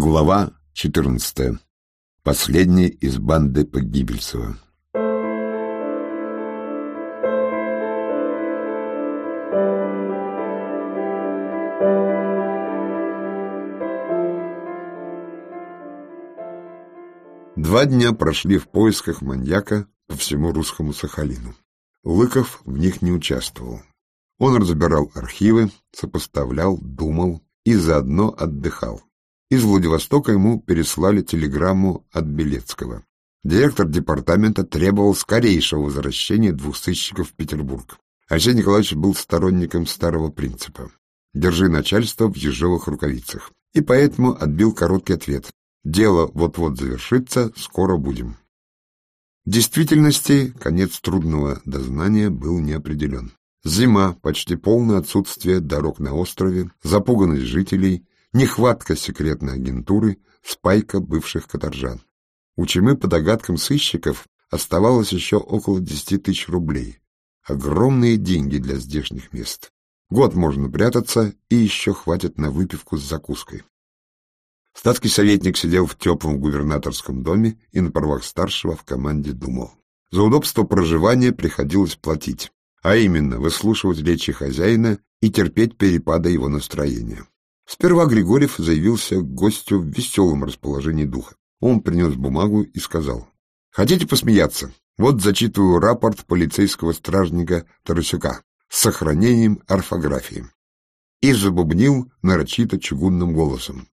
Глава 14. Последний из банды Погибельцева. Два дня прошли в поисках маньяка по всему русскому Сахалину. Лыков в них не участвовал. Он разбирал архивы, сопоставлял, думал и заодно отдыхал. Из Владивостока ему переслали телеграмму от Белецкого. Директор департамента требовал скорейшего возвращения двух сыщиков в Петербург. Арсений Николаевич был сторонником старого принципа «держи начальство в ежовых рукавицах» и поэтому отбил короткий ответ «дело вот-вот завершится, скоро будем». В действительности конец трудного дознания был неопределен. Зима, почти полное отсутствие дорог на острове, запуганность жителей, нехватка секретной агентуры, спайка бывших каторжан. У Чемы, по догадкам сыщиков, оставалось еще около десяти тысяч рублей. Огромные деньги для здешних мест. Год можно прятаться, и еще хватит на выпивку с закуской. Статский советник сидел в теплом губернаторском доме и на правах старшего в команде думал. За удобство проживания приходилось платить, а именно выслушивать речи хозяина и терпеть перепады его настроения. Сперва Григорьев заявился к гостю в веселом расположении духа. Он принес бумагу и сказал, «Хотите посмеяться? Вот зачитываю рапорт полицейского стражника Тарасюка с сохранением орфографии». И забубнил нарочито чугунным голосом.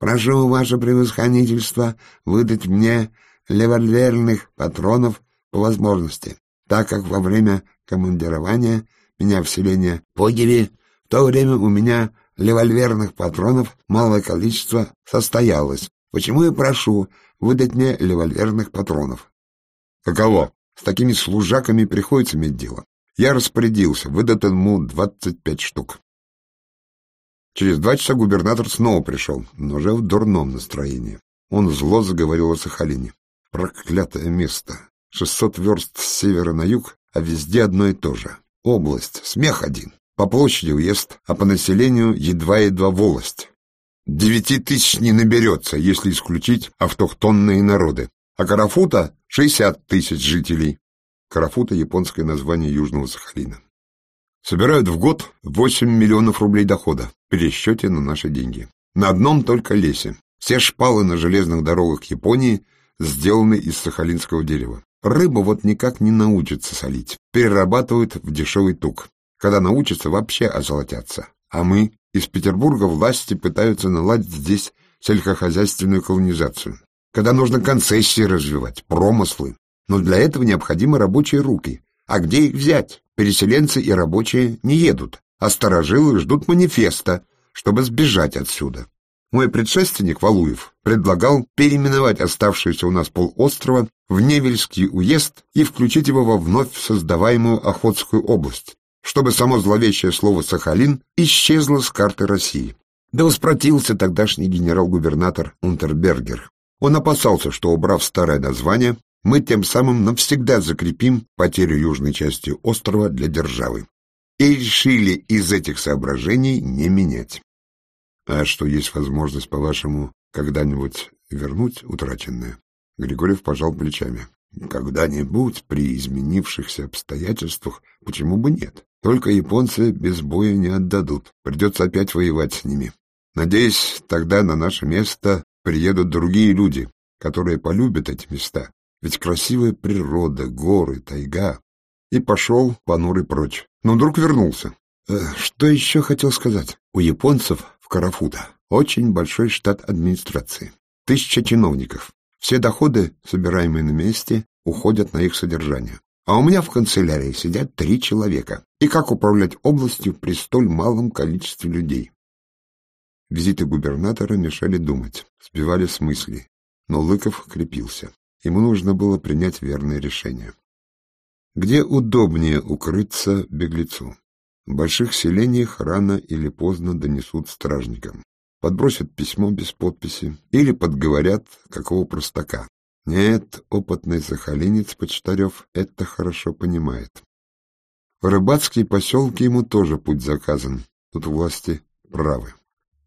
«Прошу, ваше превосходительство, выдать мне револьверных патронов по возможности, так как во время командирования меня в селение Погеви в то время у меня револьверных патронов малое количество состоялось. Почему я прошу выдать мне револьверных патронов? Каково? С такими служаками приходится иметь дело. Я распорядился, выдать ему двадцать пять штук. Через два часа губернатор снова пришел, но уже в дурном настроении. Он зло заговорил о Сахалине. Проклятое место. Шестьсот верст с севера на юг, а везде одно и то же. Область, смех один. По площади уезд, а по населению едва-едва волость. Девяти тысяч не наберется, если исключить автохтонные народы. А Карафута — шестьдесят тысяч жителей. Карафута — японское название Южного Сахалина. Собирают в год восемь миллионов рублей дохода в пересчете на наши деньги. На одном только лесе. Все шпалы на железных дорогах Японии сделаны из сахалинского дерева. Рыба вот никак не научится солить. Перерабатывают в дешевый тук. Когда научатся, вообще озолотятся. А мы из Петербурга власти пытаются наладить здесь сельскохозяйственную колонизацию. Когда нужно концессии развивать, промыслы. Но для этого необходимы рабочие руки. А где их взять? Переселенцы и рабочие не едут, а старожилы ждут манифеста, чтобы сбежать отсюда. Мой предшественник Валуев предлагал переименовать оставшийся у нас полуострова в Невельский уезд и включить его во вновь создаваемую Охотскую область, чтобы само зловещее слово «Сахалин» исчезло с карты России. Да воспротивился тогдашний генерал-губернатор Унтербергер. Он опасался, что, убрав старое название, мы тем самым навсегда закрепим потерю южной части острова для державы. И решили из этих соображений не менять. А что есть возможность, по-вашему, когда-нибудь вернуть утраченное? Григорьев пожал плечами. Когда-нибудь, при изменившихся обстоятельствах, почему бы нет? Только японцы без боя не отдадут. Придется опять воевать с ними. Надеюсь, тогда на наше место приедут другие люди, которые полюбят эти места. Ведь красивая природа, горы, тайга. И пошел понурый прочь. Но вдруг вернулся. Э, что еще хотел сказать? У японцев в Карафута очень большой штат администрации. Тысяча чиновников. Все доходы, собираемые на месте, уходят на их содержание. А у меня в канцелярии сидят три человека. И как управлять областью при столь малом количестве людей? Визиты губернатора мешали думать, сбивали с мыслей. Но Лыков крепился. Ему нужно было принять верное решение. Где удобнее укрыться беглецу? В больших селениях рано или поздно донесут стражникам. Подбросят письмо без подписи или подговорят какого простака. Нет, опытный сахалинец Почтарев это хорошо понимает. В рыбацкие поселки ему тоже путь заказан. Тут власти правы.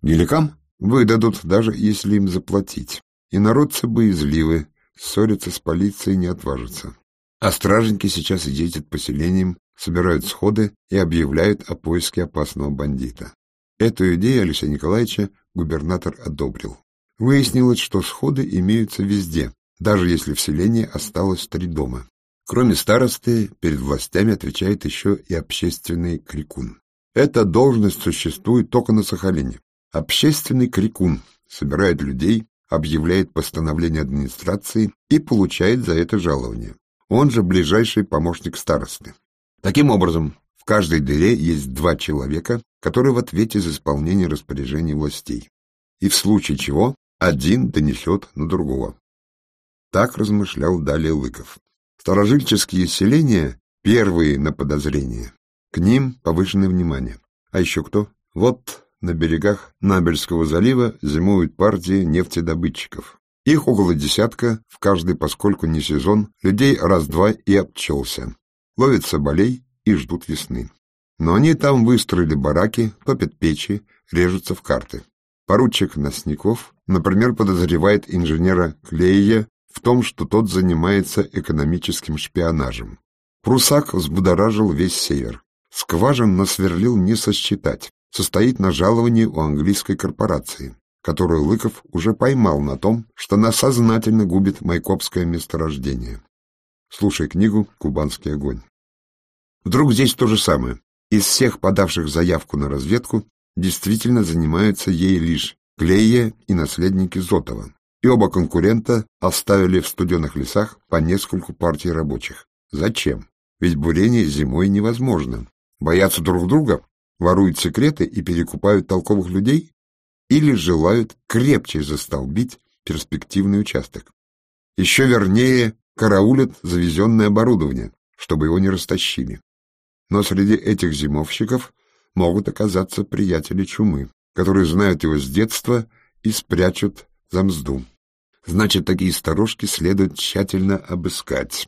Великам? Выдадут, даже если им заплатить. И народцы боязливы, ссориться с полицией не отважатся. А стражники сейчас ездят поселениям, собирают сходы и объявляют о поиске опасного бандита. Эту идею Алексея Николаевича губернатор одобрил. Выяснилось, что сходы имеются везде, даже если в селении осталось три дома. Кроме старосты, перед властями отвечает еще и общественный крикун. Эта должность существует только на Сахалине. Общественный крикун собирает людей, объявляет постановление администрации и получает за это жалование. Он же ближайший помощник старосты. Таким образом, в каждой дыре есть два человека, которые в ответе за исполнение распоряжений властей. И в случае чего один донесет на другого. Так размышлял далее Лыков. Старожильческие селения — первые на подозрение. К ним повышенное внимание. А еще кто? Вот на берегах Набельского залива зимуют партии нефтедобытчиков. Их около десятка, в каждый, поскольку не сезон, людей раз-два и обчелся. Ловят соболей и ждут весны. Но они там выстроили бараки, топят печи, режутся в карты. Поручик Носников, например, подозревает инженера Клея в том, что тот занимается экономическим шпионажем. Прусак взбудоражил весь север. Скважин насверлил не сосчитать состоит на жаловании у английской корпорации, которую Лыков уже поймал на том, что она сознательно губит майкопское месторождение. Слушай книгу «Кубанский огонь». Вдруг здесь то же самое. Из всех подавших заявку на разведку действительно занимаются ей лишь Клея и наследники Зотова. И оба конкурента оставили в студенных лесах по нескольку партий рабочих. Зачем? Ведь бурение зимой невозможно. Боятся друг друга? воруют секреты и перекупают толковых людей, или желают крепче застолбить перспективный участок. Еще вернее, караулят завезенное оборудование, чтобы его не растащили. Но среди этих зимовщиков могут оказаться приятели чумы, которые знают его с детства и спрячут за мзду. Значит, такие сторожки следует тщательно обыскать.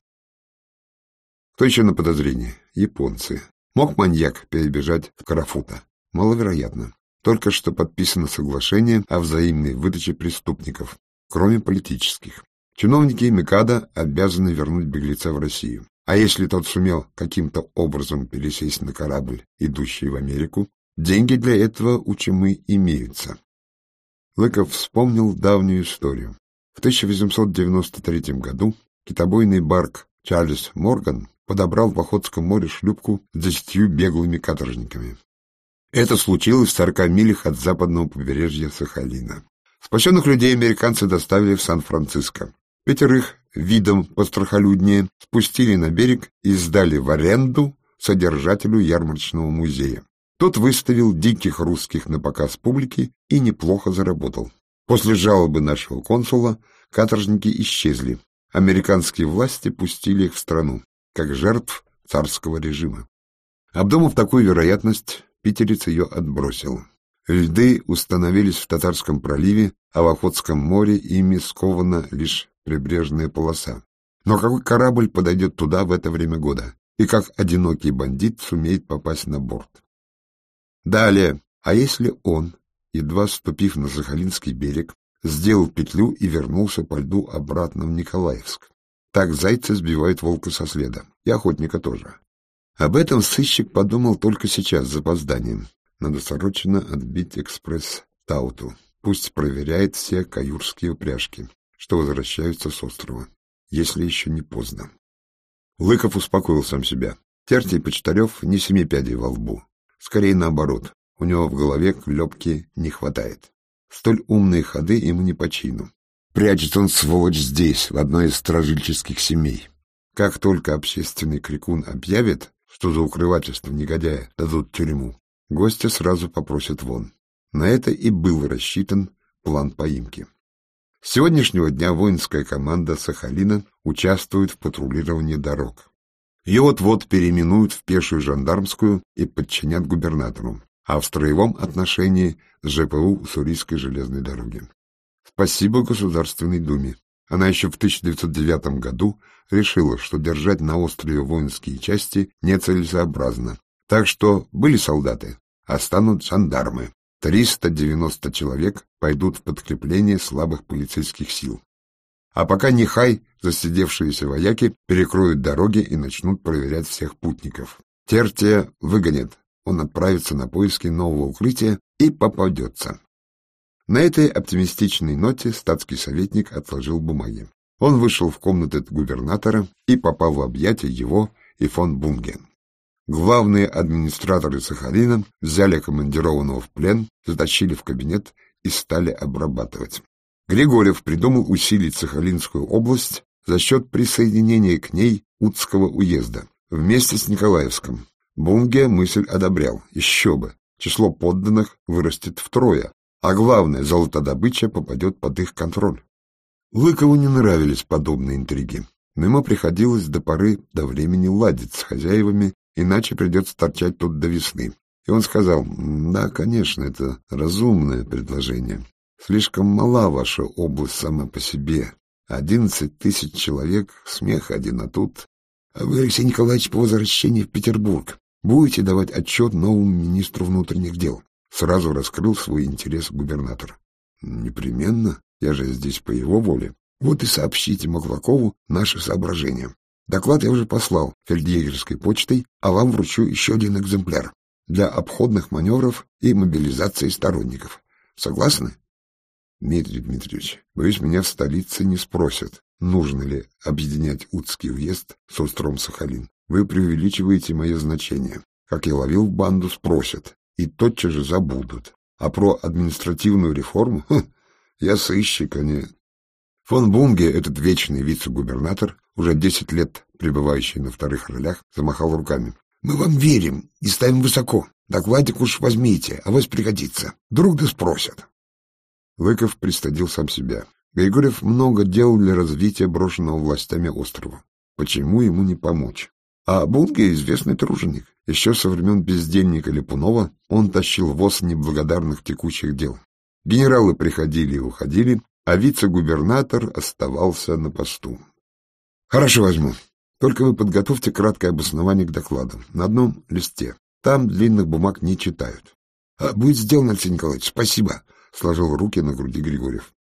Кто еще на подозрение? Японцы. Мог маньяк перебежать в Карафута? Маловероятно. Только что подписано соглашение о взаимной выдаче преступников, кроме политических. Чиновники Микада обязаны вернуть беглеца в Россию. А если тот сумел каким-то образом пересесть на корабль, идущий в Америку, деньги для этого у Чемы имеются. Лыков вспомнил давнюю историю. В 1893 году китобойный барк Чарльз Морган подобрал в Охотском море шлюпку с десятью беглыми каторжниками. Это случилось в сорока милях от западного побережья Сахалина. Спасенных людей американцы доставили в Сан-Франциско. Пятерых, видом пострахолюднее, спустили на берег и сдали в аренду содержателю ярмарочного музея. Тот выставил диких русских на показ публики и неплохо заработал. После жалобы нашего консула каторжники исчезли. Американские власти пустили их в страну как жертв царского режима. Обдумав такую вероятность, питерец ее отбросил. Льды установились в Татарском проливе, а в Охотском море ими скована лишь прибрежная полоса. Но какой корабль подойдет туда в это время года? И как одинокий бандит сумеет попасть на борт? Далее, а если он, едва ступив на Сахалинский берег, сделал петлю и вернулся по льду обратно в Николаевск? Так зайцы сбивают волка со следа. И охотника тоже. Об этом сыщик подумал только сейчас, с запозданием. Надо срочно отбить экспресс Тауту. Пусть проверяет все каюрские упряжки, что возвращаются с острова, если еще не поздно. Лыков успокоил сам себя. Тертий Почтарев не семи пядей во лбу. Скорее наоборот, у него в голове клепки не хватает. Столь умные ходы ему не по чину. Прячет он, сволочь, здесь, в одной из стражильческих семей. Как только общественный крикун объявит, что за укрывательство негодяя дадут тюрьму, гостя сразу попросят вон. На это и был рассчитан план поимки. С сегодняшнего дня воинская команда Сахалина участвует в патрулировании дорог. Ее вот-вот переименуют в пешую жандармскую и подчинят губернатору, а в строевом отношении с ЖПУ Уссурийской железной дороги. Спасибо Государственной Думе. Она еще в 1909 году решила, что держать на острове воинские части нецелесообразно. Так что были солдаты, а станут жандармы. 390 человек пойдут в подкрепление слабых полицейских сил. А пока нехай засидевшиеся вояки перекроют дороги и начнут проверять всех путников. Тертия выгонят, он отправится на поиски нового укрытия и попадется. На этой оптимистичной ноте статский советник отложил бумаги. Он вышел в комнаты губернатора и попал в объятия его и фон Бунген. Главные администраторы Сахалина взяли командированного в плен, затащили в кабинет и стали обрабатывать. Григорьев придумал усилить Сахалинскую область за счет присоединения к ней Утского уезда вместе с Николаевском. Бунге мысль одобрял. Еще бы. Число подданных вырастет втрое, а главное, золотодобыча попадет под их контроль. Лыкову не нравились подобные интриги, но ему приходилось до поры до времени ладить с хозяевами, иначе придется торчать тут до весны. И он сказал, да, конечно, это разумное предложение. Слишком мала ваша область сама по себе. Одиннадцать тысяч человек, смех один, а тут... А вы, Алексей Николаевич, по возвращении в Петербург будете давать отчет новому министру внутренних дел. Сразу раскрыл свой интерес губернатор. Непременно, я же здесь по его воле. Вот и сообщите Маклакову наши соображения. Доклад я уже послал фельдъегерской почтой, а вам вручу еще один экземпляр для обходных маневров и мобилизации сторонников. Согласны? Дмитрий Дмитриевич, боюсь, меня в столице не спросят, нужно ли объединять Утский уезд с островом Сахалин. Вы преувеличиваете мое значение. Как я ловил банду, спросят, и тотчас же забудут. А про административную реформу? Хм, я сыщик, а не... Фон Бунге, этот вечный вице-губернатор, уже десять лет пребывающий на вторых ролях, замахал руками. «Мы вам верим и ставим высоко. Докладик уж возьмите, а вас пригодится. Вдруг да спросят». Лыков пристадил сам себя. Григорьев много делал для развития брошенного властями острова. Почему ему не помочь? А Бунге — известный труженик. Еще со времен бездельника Липунова он тащил воз неблагодарных текущих дел. Генералы приходили и уходили, а вице-губернатор оставался на посту. — Хорошо возьму. Только вы подготовьте краткое обоснование к докладу на одном листе. Там длинных бумаг не читают. — Будет сделано, Алексей Николаевич. Спасибо сложил руки на груди Григорьев.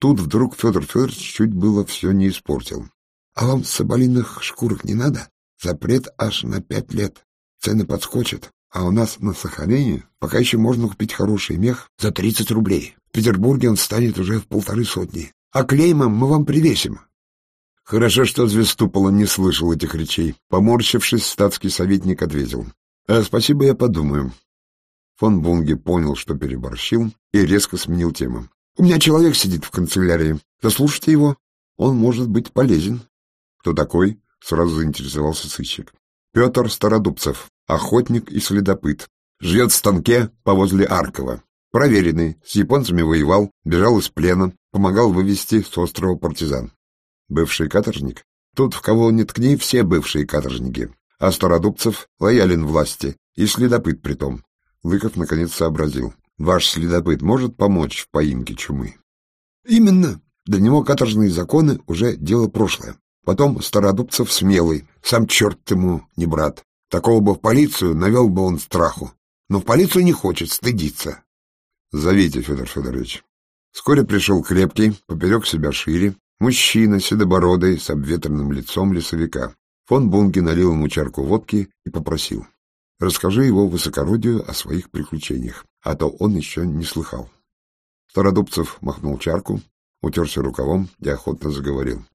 Тут вдруг Федор Федорович чуть было все не испортил. — А вам соболиных шкурок не надо? Запрет аж на пять лет. Цены подскочат. А у нас на Сахалине пока еще можно купить хороший мех за тридцать рублей. В Петербурге он станет уже в полторы сотни. А клеймом мы вам привесим. Хорошо, что Звездупола не слышал этих речей. Поморщившись, статский советник ответил. «Э, «Спасибо, я подумаю. Фон Бунге понял, что переборщил, и резко сменил тему. «У меня человек сидит в канцелярии. Заслушайте его. Он может быть полезен». «Кто такой?» — сразу заинтересовался сыщик. «Петр Стародубцев, охотник и следопыт. Живет в станке повозле Аркова. Проверенный, с японцами воевал, бежал из плена, помогал вывести с острова партизан. Бывший каторжник? Тут, в кого не ткни, все бывшие каторжники. А Стародубцев лоялен власти и следопыт притом. Лыков наконец сообразил. Ваш следопыт может помочь в поимке чумы? Именно. Для него каторжные законы уже дело прошлое. Потом Стародубцев смелый, сам черт ему не брат. Такого бы в полицию навел бы он страху. Но в полицию не хочет, стыдиться. Зовите, Федор Федорович. Вскоре пришел крепкий, поперек себя шире, мужчина, седобородый, с обветренным лицом лесовика. Фон Бунги налил ему чарку водки и попросил. Расскажи его высокородию о своих приключениях, а то он еще не слыхал. Стародубцев махнул чарку, утерся рукавом и охотно заговорил. —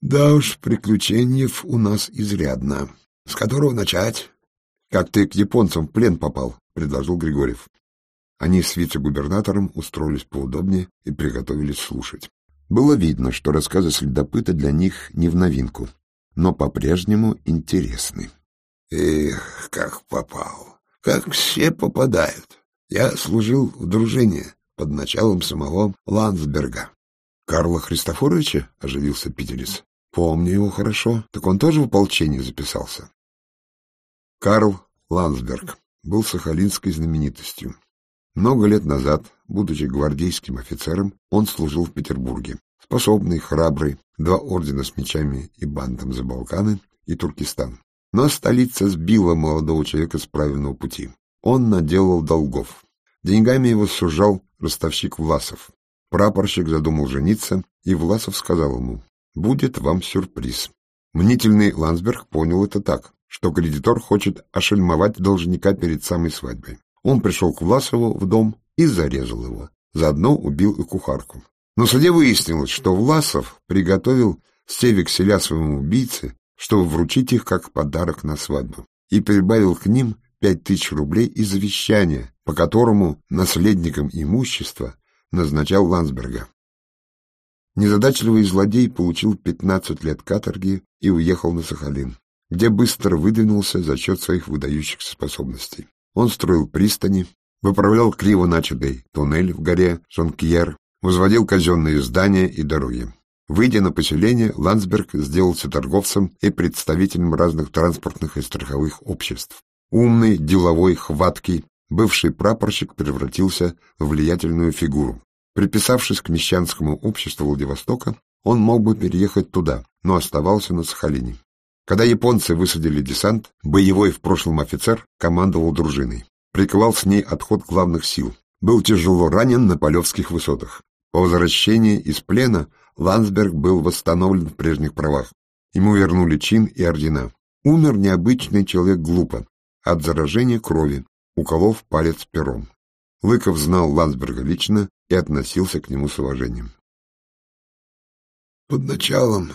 Да уж, приключений у нас изрядно. С которого начать? — Как ты к японцам в плен попал, — предложил Григорьев. Они с вице-губернатором устроились поудобнее и приготовились слушать. Было видно, что рассказы следопыта для них не в новинку, но по-прежнему интересны. Эх, как попал. Как все попадают. Я служил в дружине под началом самого Ландсберга. Карла Христофоровича? — оживился Питерец. Помню его хорошо. Так он тоже в ополчение записался. Карл Ландсберг был сахалинской знаменитостью. Много лет назад, будучи гвардейским офицером, он служил в Петербурге. Способный, храбрый, два ордена с мечами и бандом за Балканы и Туркестан. Но столица сбила молодого человека с правильного пути. Он наделал долгов. Деньгами его сужал ростовщик Власов. Прапорщик задумал жениться, и Власов сказал ему, «Будет вам сюрприз». Мнительный Ландсберг понял это так, что кредитор хочет ошельмовать должника перед самой свадьбой. Он пришел к Власову в дом и зарезал его. Заодно убил и кухарку. Но суде выяснилось, что Власов приготовил все векселя своему убийце, чтобы вручить их как подарок на свадьбу, и прибавил к ним пять тысяч рублей и завещание, по которому наследником имущества назначал Ландсберга. Незадачливый злодей получил 15 лет каторги и уехал на Сахалин, где быстро выдвинулся за счет своих выдающихся способностей. Он строил пристани, выправлял криво начатый туннель в горе Жонкьер, возводил казенные здания и дороги. Выйдя на поселение, Ландсберг сделался торговцем и представителем разных транспортных и страховых обществ. Умный, деловой, хваткий, бывший прапорщик превратился в влиятельную фигуру. Приписавшись к мещанскому обществу Владивостока, он мог бы переехать туда, но оставался на Сахалине. Когда японцы высадили десант, боевой в прошлом офицер командовал дружиной. Приковал с ней отход главных сил. Был тяжело ранен на Полевских высотах. По возвращении из плена Ландсберг был восстановлен в прежних правах. Ему вернули чин и ордена. Умер необычный человек глупо, от заражения крови, уколов палец пером. Лыков знал Ландсберга лично и относился к нему с уважением. «Под началом,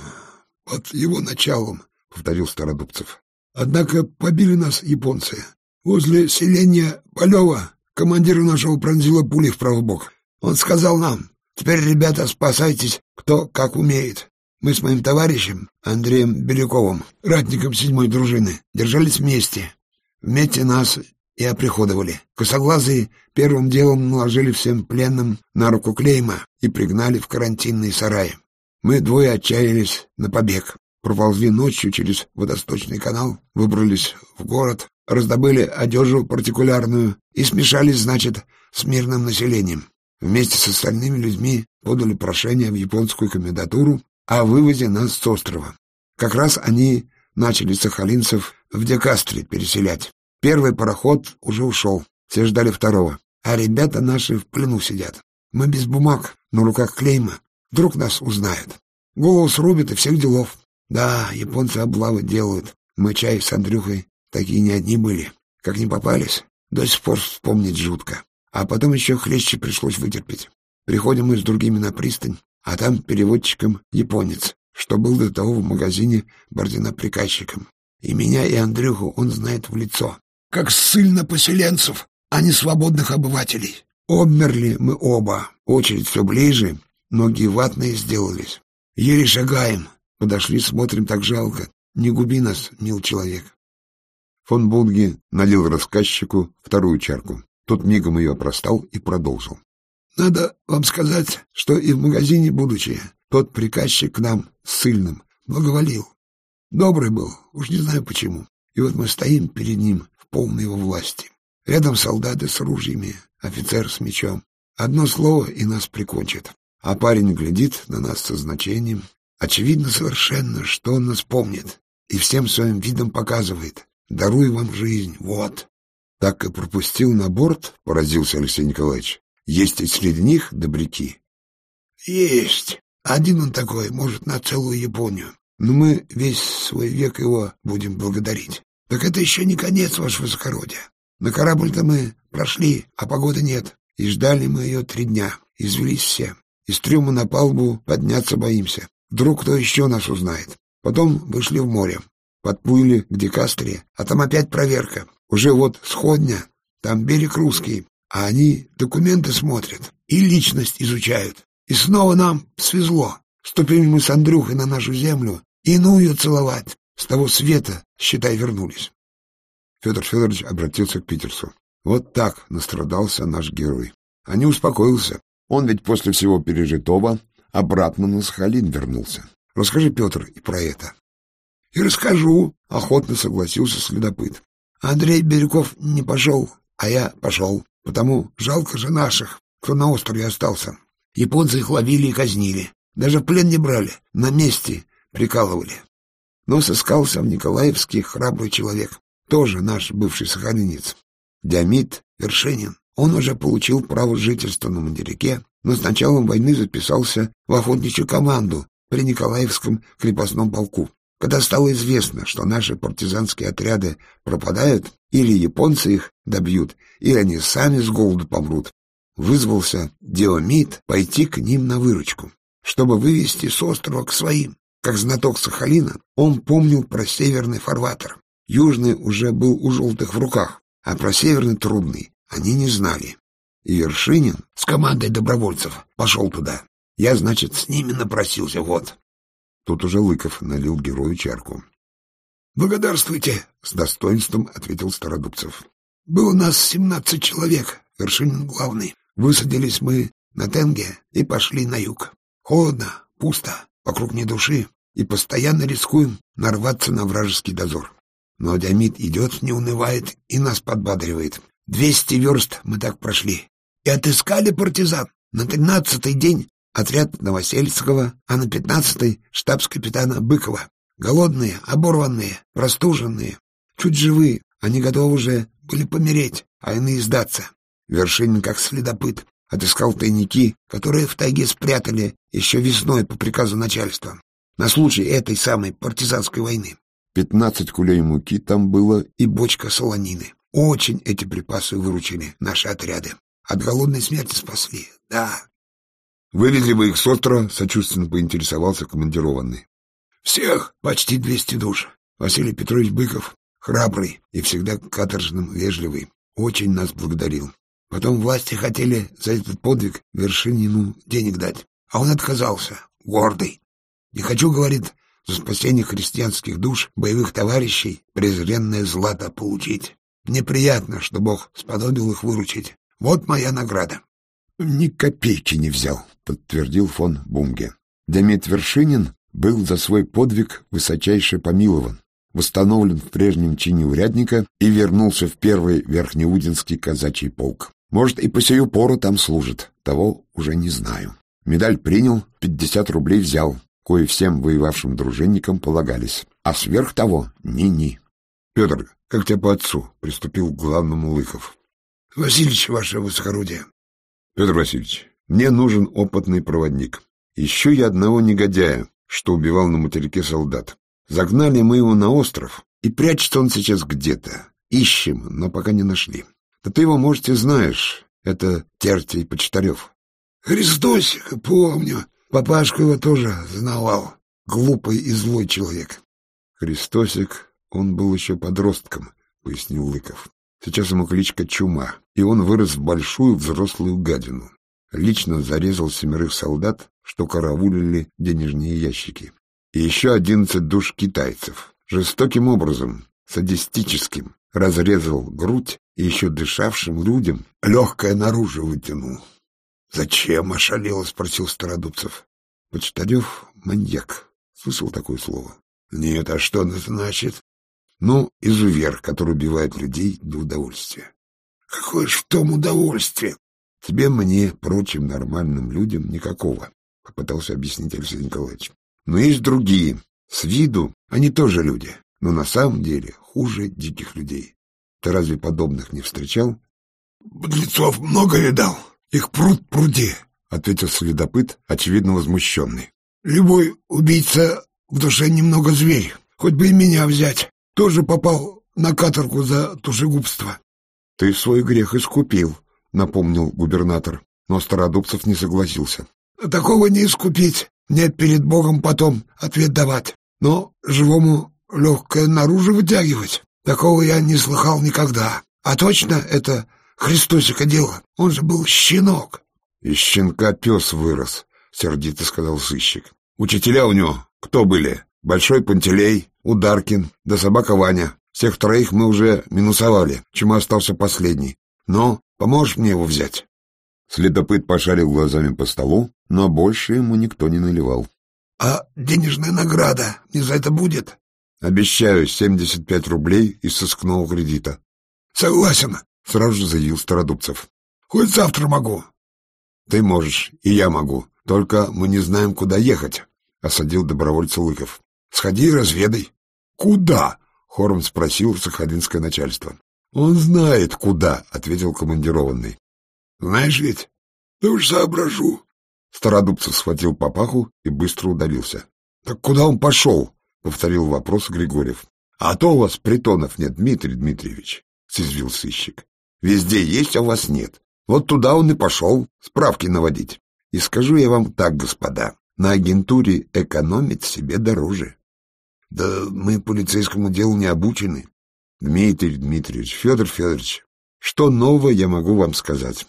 под его началом», — повторил Стародубцев. «Однако побили нас японцы. Возле селения Полева командира нашего пронзила пули в правый бок. Он сказал нам, теперь, ребята, спасайтесь, кто как умеет. Мы с моим товарищем, Андреем Беляковым, ратником седьмой дружины, держались вместе. Вместе нас и оприходовали. Косоглазые первым делом наложили всем пленным на руку клейма и пригнали в карантинный сарай. Мы двое отчаялись на побег. Проползли ночью через водосточный канал, выбрались в город, раздобыли одежу партикулярную и смешались, значит, с мирным населением. Вместе с остальными людьми подали прошение в японскую комендатуру о вывозе нас с острова. Как раз они начали сахалинцев в Декастре переселять. Первый пароход уже ушел, все ждали второго. А ребята наши в плену сидят. Мы без бумаг, на руках клейма. Вдруг нас узнают. Голову срубят и всех делов. Да, японцы облавы делают. Мы чай с Андрюхой такие не одни были. Как не попались, до сих пор вспомнить жутко. А потом еще хлеще пришлось вытерпеть. Приходим мы с другими на пристань, а там переводчиком японец, что был до того в магазине Бордина-приказчиком. И меня, и Андрюху он знает в лицо как ссыльно поселенцев, а не свободных обывателей. Обмерли мы оба. Очередь все ближе, ноги ватные сделались. Еле шагаем. Подошли, смотрим, так жалко. Не губи нас, мил человек. Фон Булги налил рассказчику вторую чарку. Тот мигом ее опростал и продолжил. Надо вам сказать, что и в магазине, будучи, тот приказчик к нам ссыльным благоволил. Добрый был, уж не знаю почему. И вот мы стоим перед ним, полной его власти. Рядом солдаты с ружьями, офицер с мечом. Одно слово, и нас прикончат. А парень глядит на нас со значением. Очевидно совершенно, что он нас помнит. И всем своим видом показывает. Даруй вам жизнь, вот. Так и пропустил на борт, поразился Алексей Николаевич. Есть и среди них добряки? Есть. Один он такой, может, на целую Японию. Но мы весь свой век его будем благодарить. Так это еще не конец, ваше высокородие. На корабль-то мы прошли, а погоды нет. И ждали мы ее три дня. Извелись все. Из трюма на палубу подняться боимся. Вдруг кто еще нас узнает. Потом вышли в море. Подплыли к Декастре, а там опять проверка. Уже вот сходня, там берег русский, а они документы смотрят и личность изучают. И снова нам свезло. Ступили мы с Андрюхой на нашу землю, иную целовать. С того света, считай, вернулись. Федор Федорович обратился к Питерсу. Вот так настрадался наш герой. А не успокоился. Он ведь после всего пережитого обратно на Сахалин вернулся. Расскажи, Петр, и про это. — И расскажу, — охотно согласился следопыт. Андрей Бирюков не пошел, а я пошел, потому жалко же наших, кто на острове остался. Японцы их ловили и казнили. Даже плен не брали, на месте прикалывали. Но сыскался в Николаевске храбрый человек, тоже наш бывший сахалинец, Диамид Вершинин. Он уже получил право жительства на материке, но с началом войны записался в охотничью команду при Николаевском крепостном полку. Когда стало известно, что наши партизанские отряды пропадают, или японцы их добьют, или они сами с голоду помрут, вызвался Диомид пойти к ним на выручку, чтобы вывести с острова к своим. Как знаток Сахалина, он помнил про северный фарватер. Южный уже был у желтых в руках, а про северный трудный они не знали. И Вершинин с командой добровольцев пошел туда. Я, значит, с ними напросился, вот. Тут уже Лыков налил герою чарку. — Благодарствуйте, — с достоинством ответил Стародубцев. — Было нас семнадцать человек, Вершинин главный. Высадились мы на Тенге и пошли на юг. Холодно, пусто, вокруг ни души, и постоянно рискуем нарваться на вражеский дозор. Но Диамид идет, не унывает и нас подбадривает. Двести верст мы так прошли. И отыскали партизан. На тринадцатый день отряд Новосельского, а на пятнадцатый — штабс-капитана Быкова. Голодные, оборванные, простуженные, чуть живые. Они готовы уже были помереть, а иные сдаться. Вершинин, как следопыт, отыскал тайники, которые в тайге спрятали еще весной по приказу начальства, на случай этой самой партизанской войны. Пятнадцать кулей муки там было и бочка солонины. Очень эти припасы выручили наши отряды. От голодной смерти спасли, да. Вывезли вы их с острова, сочувственно поинтересовался командированный. Всех почти двести душ. Василий Петрович Быков, храбрый и всегда каторжным вежливый, очень нас благодарил. Потом власти хотели за этот подвиг Вершинину денег дать, а он отказался, гордый. Не хочу, говорит, за спасение христианских душ, боевых товарищей, презренное злато получить. Мне приятно, что Бог сподобил их выручить. Вот моя награда. — Ни копейки не взял, — подтвердил фон Бумге. Демид Вершинин был за свой подвиг высочайше помилован, восстановлен в прежнем чине урядника и вернулся в первый Верхнеудинский казачий полк. Может, и по сию пору там служит, того уже не знаю. Медаль принял, пятьдесят рублей взял, кое всем воевавшим дружинникам полагались, а сверх того ни-ни. — Петр, как тебя по отцу? — приступил к главному Лыков. — Васильевич, ваше высокородие. — Петр Васильевич, мне нужен опытный проводник. Ищу я одного негодяя, что убивал на материке солдат. Загнали мы его на остров, и прячется он сейчас где-то. Ищем, но пока не нашли. Да ты его, может, и знаешь. Это Тертий Почтарев. Христосик, помню. Папашку его тоже знавал. Глупый и злой человек. Христосик, он был еще подростком, пояснил Лыков. Сейчас ему кличка Чума, и он вырос в большую взрослую гадину. Лично зарезал семерых солдат, что караулили денежные ящики. И еще одиннадцать душ китайцев. Жестоким образом, садистическим, разрезал грудь и еще дышавшим людям легкое наружу вытянул. — Зачем ошалело? — спросил Стародубцев. — Почтарев — маньяк. Слышал такое слово? — Нет, а что это значит? — Ну, изувер, который убивает людей для удовольствия. — Какое ж в том удовольствие? — Тебе, мне, прочим нормальным людям никакого, — попытался объяснить Алексей Николаевич. — Но есть другие. С виду они тоже люди, но на самом деле хуже диких людей. Ты разве подобных не встречал? — Беглецов много видал. Их пруд пруди, — ответил следопыт, очевидно возмущенный. — Любой убийца в душе немного зверь. Хоть бы и меня взять. Тоже попал на каторгу за тушегубство. — Ты свой грех искупил, — напомнил губернатор. Но Стародубцев не согласился. — Такого не искупить. Нет перед Богом потом ответ давать. Но живому легкое наружу вытягивать. Такого я не слыхал никогда. А точно это Христосика дело? Он же был щенок. — Из щенка пес вырос, — сердито сказал сыщик. — Учителя у него кто были? Большой Пантелей, Ударкин, да собака Ваня. Всех троих мы уже минусовали, чему остался последний. Но поможешь мне его взять? Следопыт пошарил глазами по столу, но больше ему никто не наливал. — А денежная награда мне за это будет? Обещаю 75 рублей из сыскного кредита. — Согласен, — сразу же заявил Стародубцев. — Хоть завтра могу. — Ты можешь, и я могу. Только мы не знаем, куда ехать, — осадил добровольца Лыков. — Сходи и разведай. — Куда? — хором спросил сахалинское начальство. — Он знает, куда, — ответил командированный. Знаешь ведь? Да уж соображу. Стародубцев схватил папаху и быстро удалился. — Так куда он пошел? — повторил вопрос Григорьев. — А то у вас притонов нет, Дмитрий Дмитриевич, — съязвил сыщик. — Везде есть, а у вас нет. Вот туда он и пошел, справки наводить. И скажу я вам так, господа, на агентуре экономить себе дороже. Да мы полицейскому делу не обучены. Дмитрий Дмитриевич, Федор Федорович, что нового я могу вам сказать?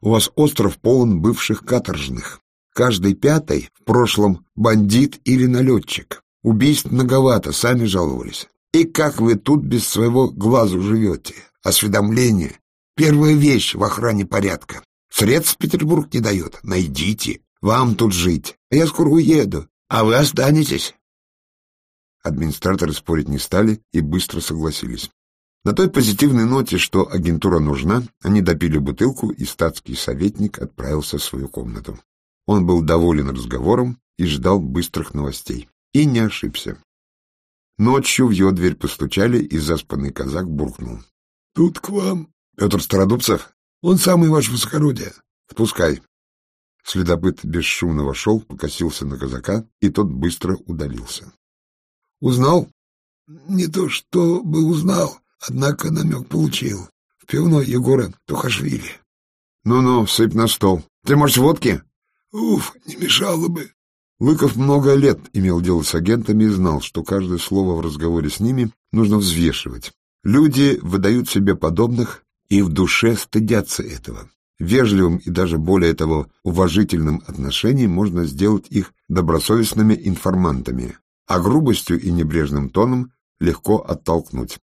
У вас остров полон бывших каторжных. Каждый пятый в прошлом бандит или налетчик. Убийств многовато, сами жаловались. И как вы тут без своего глазу живете? Осведомление. Первая вещь в охране порядка. Средств Петербург не дает. Найдите. Вам тут жить. Я скоро уеду. А вы останетесь. Администраторы спорить не стали и быстро согласились. На той позитивной ноте, что агентура нужна, они допили бутылку, и статский советник отправился в свою комнату. Он был доволен разговором и ждал быстрых новостей. И не ошибся. Ночью в его дверь постучали, и заспанный казак буркнул. — Тут к вам. — Петр Стародубцев? — Он самый ваш высокородие. — Впускай. Следопыт бесшумно вошел, покосился на казака, и тот быстро удалился. — Узнал? — Не то, что бы узнал, однако намек получил. В пивной Егора Тухашвили. Ну — Ну-ну, сыпь на стол. Ты, может, водки? — Уф, не мешало бы. Лыков много лет имел дело с агентами и знал, что каждое слово в разговоре с ними нужно взвешивать. Люди выдают себе подобных и в душе стыдятся этого. Вежливым и даже более того уважительным отношением можно сделать их добросовестными информантами, а грубостью и небрежным тоном легко оттолкнуть.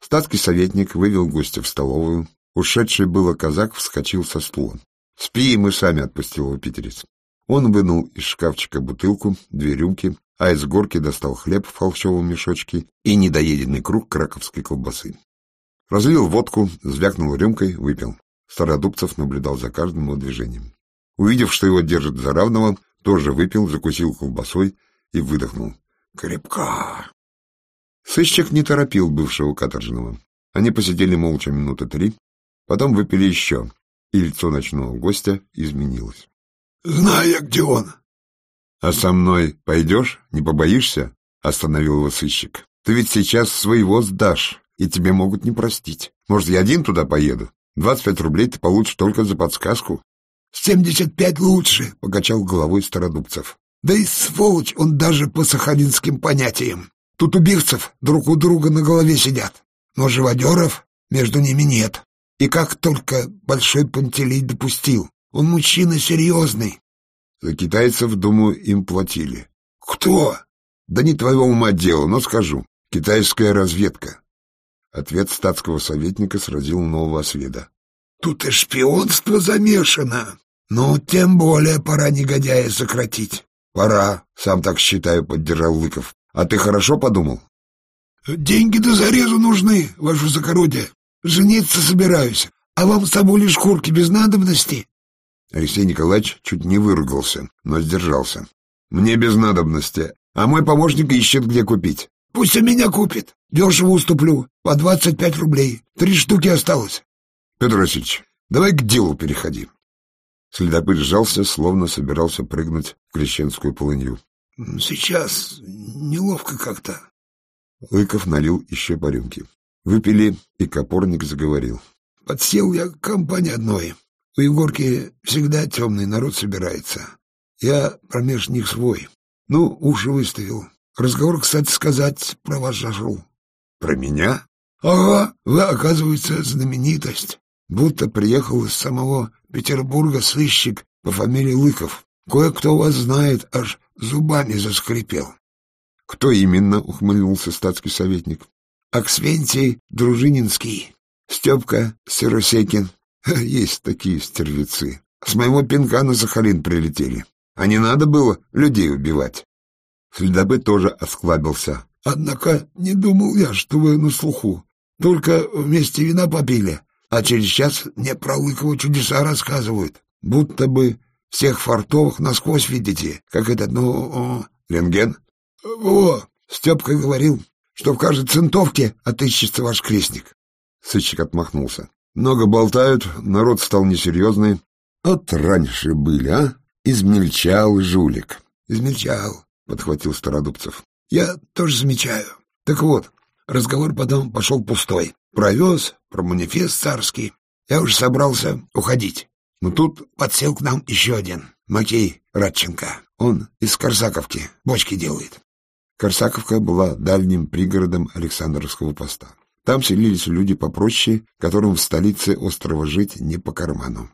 Статский советник вывел гостя в столовую. Ушедший было казак вскочил со стула. «Спи, мы сами», — отпустил его питерец. Он вынул из шкафчика бутылку, две рюмки, а из горки достал хлеб в фалшовом мешочке и недоеденный круг краковской колбасы. Разлил водку, звякнул рюмкой, выпил. Стародубцев наблюдал за каждым его движением. Увидев, что его держат за равного, тоже выпил, закусил колбасой и выдохнул. «Крепка!» Сыщик не торопил бывшего каторжного. Они посидели молча минуты три, потом выпили еще, и лицо ночного гостя изменилось. — Знаю я, где он. — А со мной пойдешь? Не побоишься? — остановил его сыщик. — Ты ведь сейчас своего сдашь, и тебе могут не простить. Может, я один туда поеду? Двадцать пять рублей ты получишь только за подсказку. — Семьдесят пять лучше, — покачал головой Стародубцев. — Да и сволочь он даже по сахалинским понятиям. Тут убивцев друг у друга на голове сидят, но живодеров между ними нет. И как только Большой Пантелей допустил, он мужчина серьезный. За китайцев, думаю, им платили. Кто? Да не твоего ума дело, но скажу. Китайская разведка. Ответ статского советника сразил нового следа. Тут и шпионство замешано. Ну, тем более пора негодяя сократить. Пора, сам так считаю, поддержал Лыков. А ты хорошо подумал? Деньги до зарезу нужны, ваше высокородие. Жениться собираюсь, а вам с собой лишь шкурки без надобности. Алексей Николаевич чуть не выругался, но сдержался. Мне без надобности, а мой помощник ищет, где купить. Пусть у меня купит. Дешево уступлю. По двадцать пять рублей. Три штуки осталось. Петр Васильевич, давай к делу переходи. Следопыт сжался, словно собирался прыгнуть в крещенскую полынью. — Сейчас неловко как-то. Лыков налил еще по рюмке. Выпили, и копорник заговорил. — Подсел я к компании одной. У Егорки всегда темный народ собирается. Я промеж них свой. Ну, уши выставил. Разговор, кстати сказать, про вас зашел. — Про меня? — Ага, вы, оказывается, знаменитость. Будто приехал из самого Петербурга сыщик по фамилии Лыков. Кое-кто вас знает, аж зубами заскрипел. — Кто именно? — ухмыльнулся статский советник. — Аксвентий Дружининский, Степка Сиросекин. Есть такие стервецы. С моего пинка на Сахалин прилетели. А не надо было людей убивать. Следопыт тоже осклабился. — Однако не думал я, что вы на слуху. Только вместе вина попили, а через час мне про Лыкова чудеса рассказывают. Будто бы всех фартовых насквозь видите, как этот, ну, рентген. О, Степка говорил, что в каждой центовке отыщется ваш крестник. Сыщик отмахнулся. Много болтают, народ стал несерьезный. От раньше были, а? Измельчал жулик. Измельчал, подхватил Стародубцев. Я тоже замечаю. Так вот, разговор потом пошел пустой. Провез, про манифест царский. Я уже собрался уходить. Но тут подсел к нам еще один, Макей Радченко. Он из Корсаковки, бочки делает. Корсаковка была дальним пригородом Александровского поста. Там селились люди попроще, которым в столице острова жить не по карману.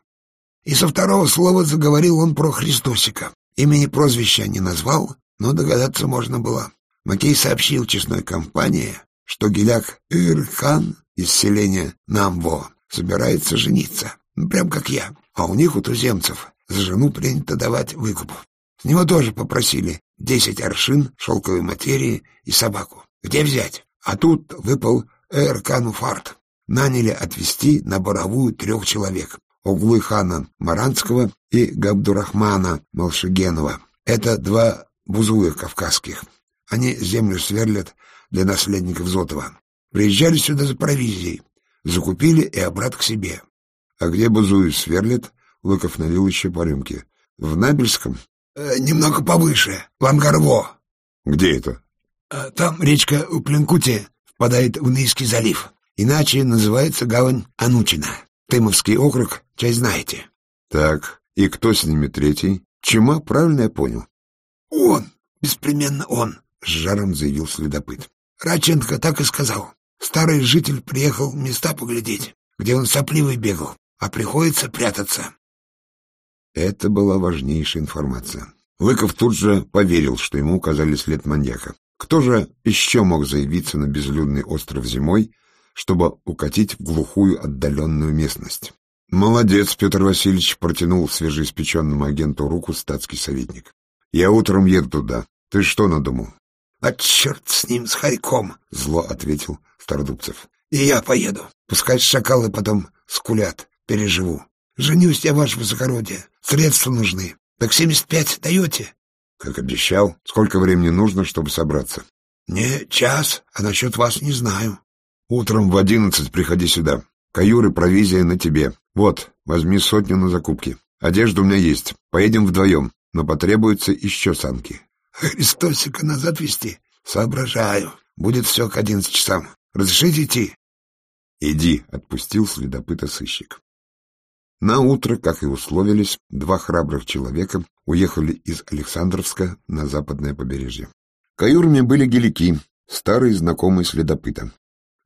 И со второго слова заговорил он про Христосика. Имени прозвища не назвал, но догадаться можно было. Макей сообщил честной компании, что геляк Ирхан из селения Намво собирается жениться, ну, прям как я. А у них, у туземцев, за жену принято давать выкуп. С него тоже попросили десять аршин шелковой материи и собаку. Где взять? А тут выпал Эркану фарт. Наняли отвезти на Боровую трех человек. Углы хана Маранского и Габдурахмана Малшигенова. Это два бузуя кавказских. Они землю сверлят для наследников Зотова. Приезжали сюда за провизией, закупили и обратно к себе. А где бузуи сверлят? Лыков налил еще по рюмке. В Набельском? Э, немного повыше, в Ангарво. Где это? Э, там речка Упленкути впадает в Нейский залив. Иначе называется гавань Анучина. Тымовский округ, часть знаете. Так, и кто с ними третий? Чума, правильно я понял? Он, беспременно он, с жаром заявил следопыт. Радченко так и сказал. Старый житель приехал места поглядеть, где он сопливый бегал, а приходится прятаться. Это была важнейшая информация. Лыков тут же поверил, что ему указали след маньяка. Кто же еще мог заявиться на безлюдный остров зимой, чтобы укатить в глухую отдаленную местность? «Молодец, Петр Васильевич», — протянул свежеиспеченному агенту руку статский советник. «Я утром еду туда. Ты что надумал?» «А черт с ним, с Харьком!» — зло ответил Стародубцев. «И я поеду. Пускай шакалы потом скулят. Переживу. Женюсь я, ваше высокородие. Средства нужны. Так семьдесят пять даете?» «Как обещал. Сколько времени нужно, чтобы собраться?» «Не час, а насчет вас не знаю». «Утром в одиннадцать приходи сюда. Каюры, провизия на тебе. Вот, возьми сотню на закупки. Одежда у меня есть. Поедем вдвоем, но потребуется еще санки». «Христосика назад вести? Соображаю. Будет все к одиннадцати часам. Разрешите идти?» «Иди», — отпустил следопыта сыщик. На утро, как и условились, два храбрых человека уехали из Александровска на западное побережье. Каюрами были гелики, старые знакомые следопыта.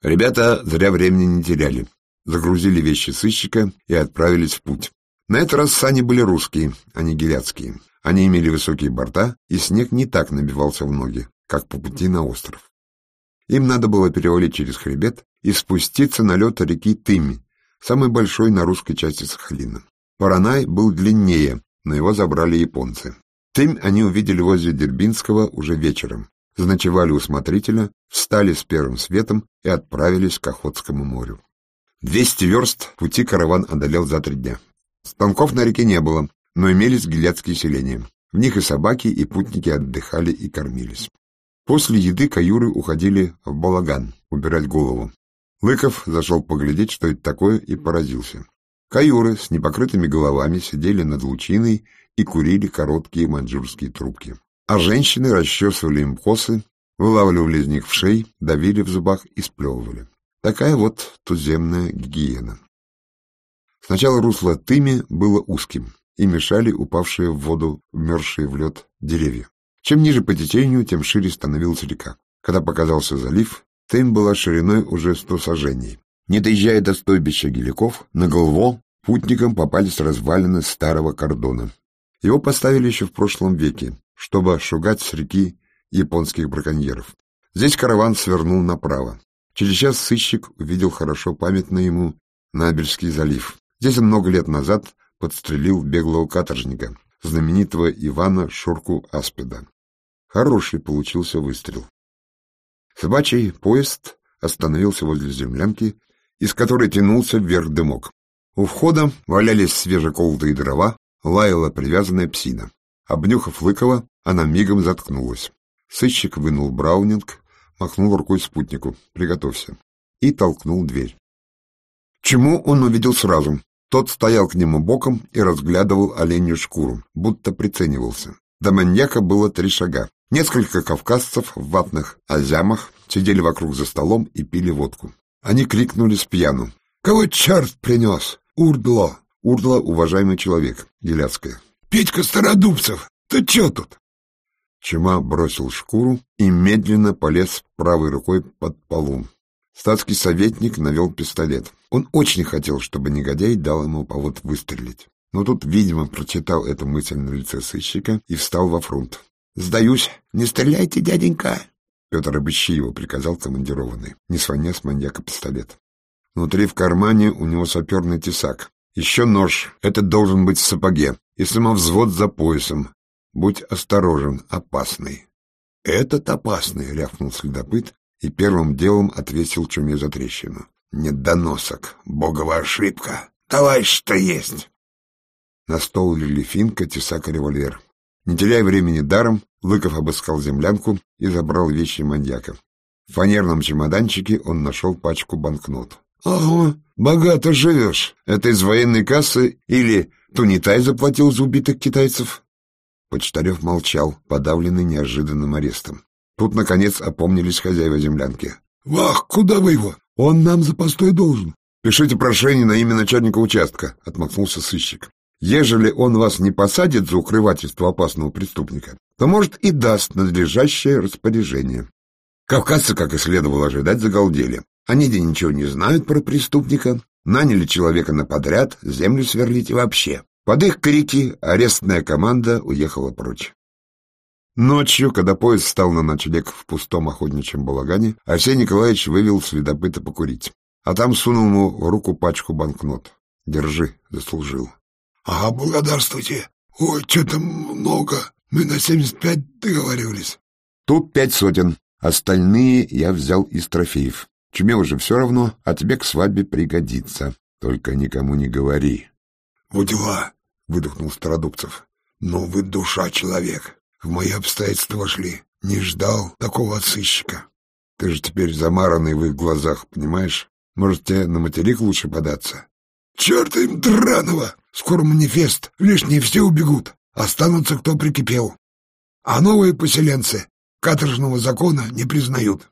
Ребята зря времени не теряли. Загрузили вещи сыщика и отправились в путь. На этот раз сани были русские, а не геляцкие. Они имели высокие борта, и снег не так набивался в ноги, как по пути на остров. Им надо было перевалить через хребет и спуститься на лед реки Тыми, самый большой на русской части Сахалина. Паранай был длиннее, но его забрали японцы. Тымь они увидели возле Дербинского уже вечером, заночевали у смотрителя, встали с первым светом и отправились к Охотскому морю. Двести верст пути караван одолел за три дня. Станков на реке не было, но имелись гиляцкие селения. В них и собаки, и путники отдыхали и кормились. После еды каюры уходили в балаган, убирать голову. Лыков зашел поглядеть, что это такое, и поразился. Каюры с непокрытыми головами сидели над лучиной и курили короткие маньчжурские трубки. А женщины расчесывали им косы, вылавливали из них в шей, давили в зубах и сплевывали. Такая вот туземная гигиена. Сначала русло Тыми было узким, и мешали упавшие в воду, вмерзшие в лед деревья. Чем ниже по течению, тем шире становилась река. Когда показался залив, Тым была шириной уже сто сажений. Не доезжая до стойбища геликов, на Голво путникам попались развалины старого кордона. Его поставили еще в прошлом веке, чтобы шугать с реки японских браконьеров. Здесь караван свернул направо. Через час сыщик увидел хорошо памятный ему Набельский залив. Здесь он много лет назад подстрелил беглого каторжника, знаменитого Ивана Шурку Аспида. Хороший получился выстрел. Собачий поезд остановился возле землянки, из которой тянулся вверх дымок. У входа валялись свежеколотые дрова, лаяла привязанная псина. Обнюхав Лыкова, она мигом заткнулась. Сыщик вынул браунинг, махнул рукой спутнику «Приготовься» и толкнул дверь. Чему он увидел сразу. Тот стоял к нему боком и разглядывал оленью шкуру, будто приценивался. До маньяка было три шага. Несколько кавказцев в ватных азямах сидели вокруг за столом и пили водку. Они крикнули с пьяну. «Кого черт принес? Урдло!» Урдла — уважаемый человек, Еляцкая. «Петька Стародубцев, ты чё тут?» Чума бросил шкуру и медленно полез правой рукой под полу. Статский советник навел пистолет. Он очень хотел, чтобы негодяй дал ему повод выстрелить. Но тут, видимо, прочитал эту мысль на лице сыщика и встал во фронт. «Сдаюсь! Не стреляйте, дяденька!» Петр обыщи его приказал командированный, не своня с маньяка пистолет. Внутри в кармане у него саперный тесак. Еще нож, этот должен быть в сапоге, и самовзвод за поясом. Будь осторожен, опасный. «Этот опасный!» — рявкнул следопыт и первым делом отвесил чуме за трещину. «Нет доносок, богова ошибка! Давай что есть!» На стол лили финка, тесак и револьвер. Не теряя времени даром, Лыков обыскал землянку и забрал вещи маньяка. В фанерном чемоданчике он нашел пачку банкнот. «Ага, богато живешь. Это из военной кассы или Тунитай заплатил за убитых китайцев?» Почтарев молчал, подавленный неожиданным арестом. Тут, наконец, опомнились хозяева землянки. «Вах, куда вы его? Он нам за постой должен». «Пишите прошение на имя начальника участка», — отмахнулся сыщик. «Ежели он вас не посадит за укрывательство опасного преступника, то, может, и даст надлежащее распоряжение». Кавказцы, как и следовало ожидать, загалдели. Они где ничего не знают про преступника, наняли человека на подряд, землю сверлить и вообще. Под их крики арестная команда уехала прочь. Ночью, когда поезд встал на ночлег в пустом охотничьем балагане, Арсений Николаевич вывел следопыта покурить, а там сунул ему в руку пачку банкнот. «Держи, заслужил». «Ага, благодарствуйте. Ой, что-то много. Мы на семьдесят пять договаривались». «Тут пять сотен. Остальные я взял из трофеев. Чуме уже все равно, а тебе к свадьбе пригодится. Только никому не говори». «Вот дела», — выдохнул Стародубцев. «Ну вы душа человек. В мои обстоятельства вошли. Не ждал такого от сыщика». «Ты же теперь замаранный в их глазах, понимаешь? Может, тебе на материк лучше податься?» «Черт им драного! Скоро манифест, лишние все убегут. Останутся, кто прикипел. А новые поселенцы каторжного закона не признают».